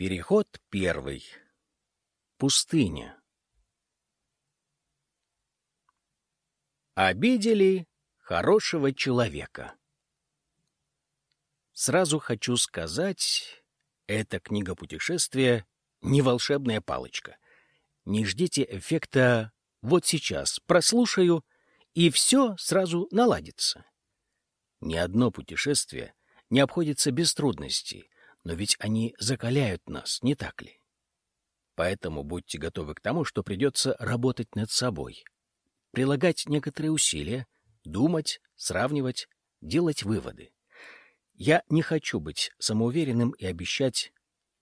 Переход первый. Пустыня. Обидели хорошего человека. Сразу хочу сказать, эта книга путешествия не волшебная палочка. Не ждите эффекта «вот сейчас прослушаю» и все сразу наладится. Ни одно путешествие не обходится без трудностей, но ведь они закаляют нас, не так ли? Поэтому будьте готовы к тому, что придется работать над собой, прилагать некоторые усилия, думать, сравнивать, делать выводы. Я не хочу быть самоуверенным и обещать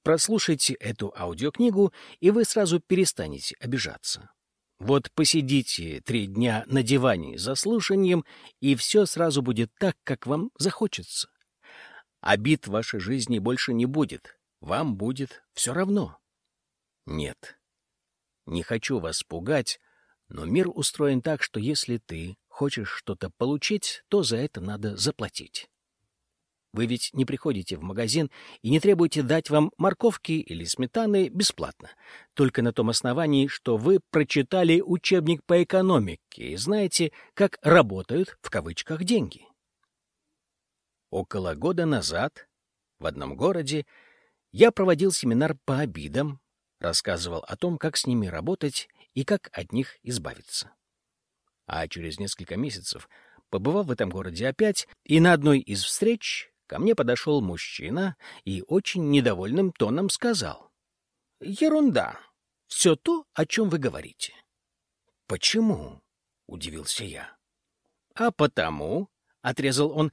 прослушайте эту аудиокнигу, и вы сразу перестанете обижаться. Вот посидите три дня на диване за слушанием, и все сразу будет так, как вам захочется. Обид в вашей жизни больше не будет. Вам будет все равно. Нет. Не хочу вас пугать, но мир устроен так, что если ты хочешь что-то получить, то за это надо заплатить. Вы ведь не приходите в магазин и не требуете дать вам морковки или сметаны бесплатно, только на том основании, что вы прочитали учебник по экономике и знаете, как работают в кавычках деньги. Около года назад в одном городе я проводил семинар по обидам, рассказывал о том, как с ними работать и как от них избавиться. А через несколько месяцев побывал в этом городе опять, и на одной из встреч ко мне подошел мужчина и очень недовольным тоном сказал. «Ерунда. Все то, о чем вы говорите». «Почему?» — удивился я. «А потому», — отрезал он,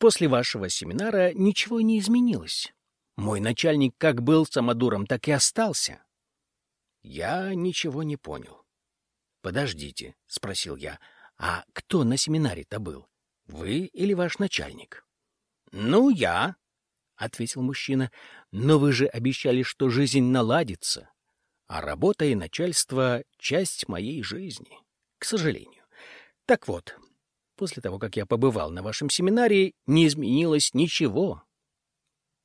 После вашего семинара ничего не изменилось. Мой начальник как был самодуром, так и остался. Я ничего не понял. «Подождите», — спросил я, — «а кто на семинаре-то был? Вы или ваш начальник?» «Ну, я», — ответил мужчина, — «но вы же обещали, что жизнь наладится, а работа и начальство — часть моей жизни, к сожалению. Так вот, после того, как я побывал на вашем семинаре, не изменилось ничего.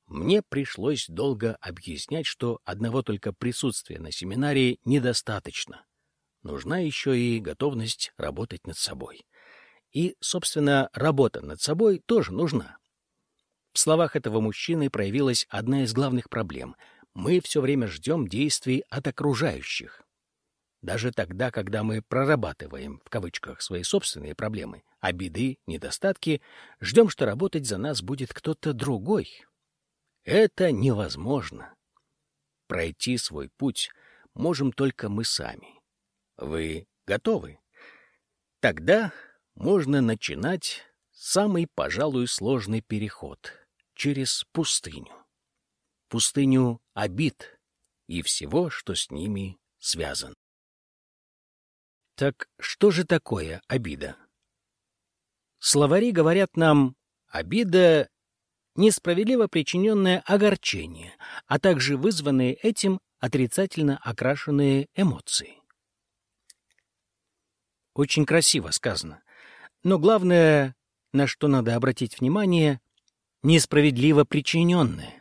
Мне пришлось долго объяснять, что одного только присутствия на семинаре недостаточно. Нужна еще и готовность работать над собой. И, собственно, работа над собой тоже нужна. В словах этого мужчины проявилась одна из главных проблем. Мы все время ждем действий от окружающих. Даже тогда, когда мы прорабатываем, в кавычках, свои собственные проблемы, обиды, недостатки, ждем, что работать за нас будет кто-то другой. Это невозможно. Пройти свой путь можем только мы сами. Вы готовы? Тогда можно начинать самый, пожалуй, сложный переход через пустыню. Пустыню обид и всего, что с ними связано. Так что же такое обида? Словари говорят нам «обида» — несправедливо причиненное огорчение, а также вызванные этим отрицательно окрашенные эмоции. Очень красиво сказано. Но главное, на что надо обратить внимание — несправедливо причиненное.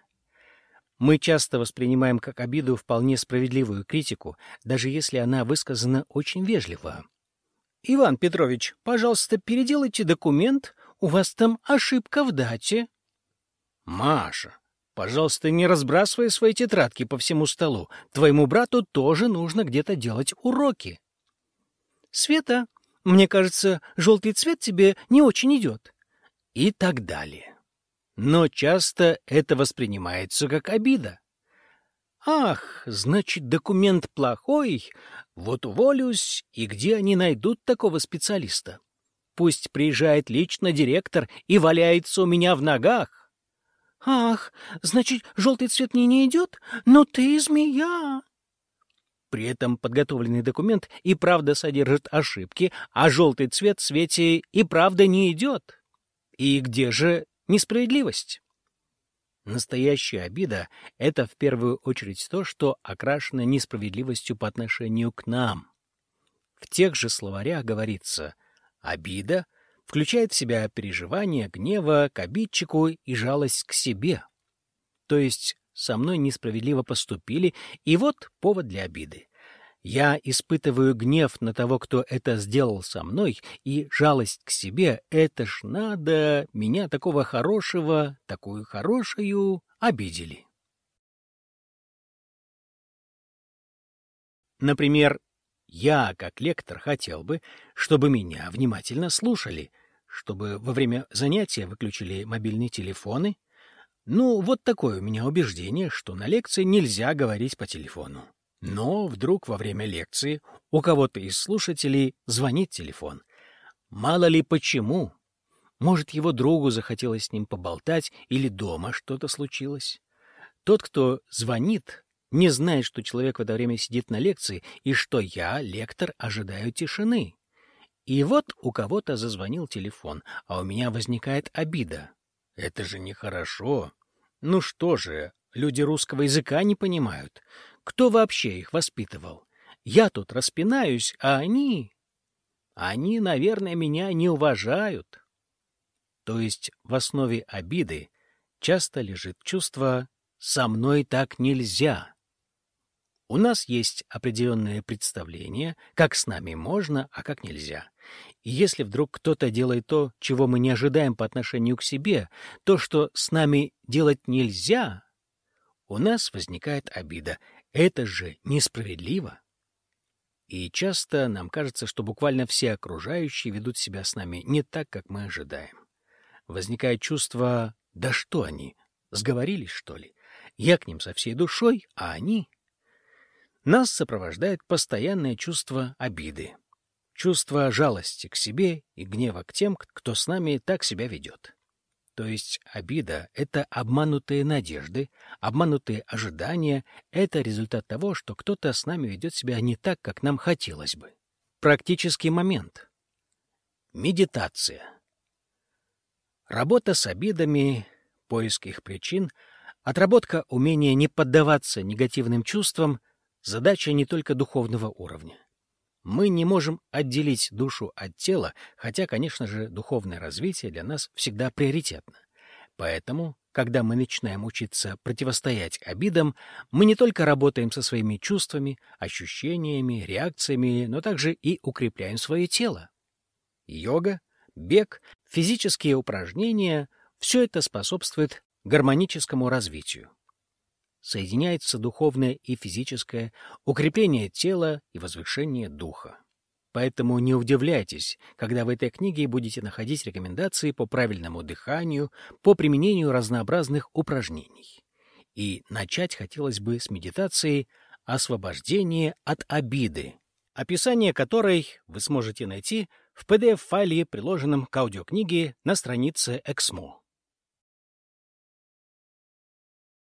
Мы часто воспринимаем как обиду вполне справедливую критику, даже если она высказана очень вежливо. «Иван Петрович, пожалуйста, переделайте документ, у вас там ошибка в дате». «Маша, пожалуйста, не разбрасывай свои тетрадки по всему столу. Твоему брату тоже нужно где-то делать уроки». «Света, мне кажется, желтый цвет тебе не очень идет». И так далее но часто это воспринимается как обида. «Ах, значит, документ плохой? Вот уволюсь, и где они найдут такого специалиста? Пусть приезжает лично директор и валяется у меня в ногах». «Ах, значит, желтый цвет мне не идет? Но ты змея!» При этом подготовленный документ и правда содержит ошибки, а желтый цвет свете и правда не идет. И где же Несправедливость. Настоящая обида — это в первую очередь то, что окрашено несправедливостью по отношению к нам. В тех же словарях говорится «обида» включает в себя переживание гнева к обидчику и жалость к себе. То есть со мной несправедливо поступили, и вот повод для обиды. Я испытываю гнев на того, кто это сделал со мной, и жалость к себе. Это ж надо, меня такого хорошего, такую хорошую обидели. Например, я, как лектор, хотел бы, чтобы меня внимательно слушали, чтобы во время занятия выключили мобильные телефоны. Ну, вот такое у меня убеждение, что на лекции нельзя говорить по телефону. Но вдруг во время лекции у кого-то из слушателей звонит телефон. Мало ли почему. Может, его другу захотелось с ним поболтать или дома что-то случилось. Тот, кто звонит, не знает, что человек в это время сидит на лекции и что я, лектор, ожидаю тишины. И вот у кого-то зазвонил телефон, а у меня возникает обида. Это же нехорошо. Ну что же, люди русского языка не понимают. Кто вообще их воспитывал? Я тут распинаюсь, а они... Они, наверное, меня не уважают. То есть в основе обиды часто лежит чувство «со мной так нельзя». У нас есть определенное представление, как с нами можно, а как нельзя. И если вдруг кто-то делает то, чего мы не ожидаем по отношению к себе, то, что с нами делать нельзя, у нас возникает обида. Это же несправедливо. И часто нам кажется, что буквально все окружающие ведут себя с нами не так, как мы ожидаем. Возникает чувство «да что они, сговорились, что ли? Я к ним со всей душой, а они...» Нас сопровождает постоянное чувство обиды, чувство жалости к себе и гнева к тем, кто с нами так себя ведет. То есть обида — это обманутые надежды, обманутые ожидания, это результат того, что кто-то с нами ведет себя не так, как нам хотелось бы. Практический момент. Медитация. Работа с обидами, поиск их причин, отработка умения не поддаваться негативным чувствам — задача не только духовного уровня. Мы не можем отделить душу от тела, хотя, конечно же, духовное развитие для нас всегда приоритетно. Поэтому, когда мы начинаем учиться противостоять обидам, мы не только работаем со своими чувствами, ощущениями, реакциями, но также и укрепляем свое тело. Йога, бег, физические упражнения — все это способствует гармоническому развитию соединяется духовное и физическое, укрепление тела и возвышение духа. Поэтому не удивляйтесь, когда в этой книге будете находить рекомендации по правильному дыханию, по применению разнообразных упражнений. И начать хотелось бы с медитации «Освобождение от обиды», описание которой вы сможете найти в PDF-файле, приложенном к аудиокниге на странице Эксмо.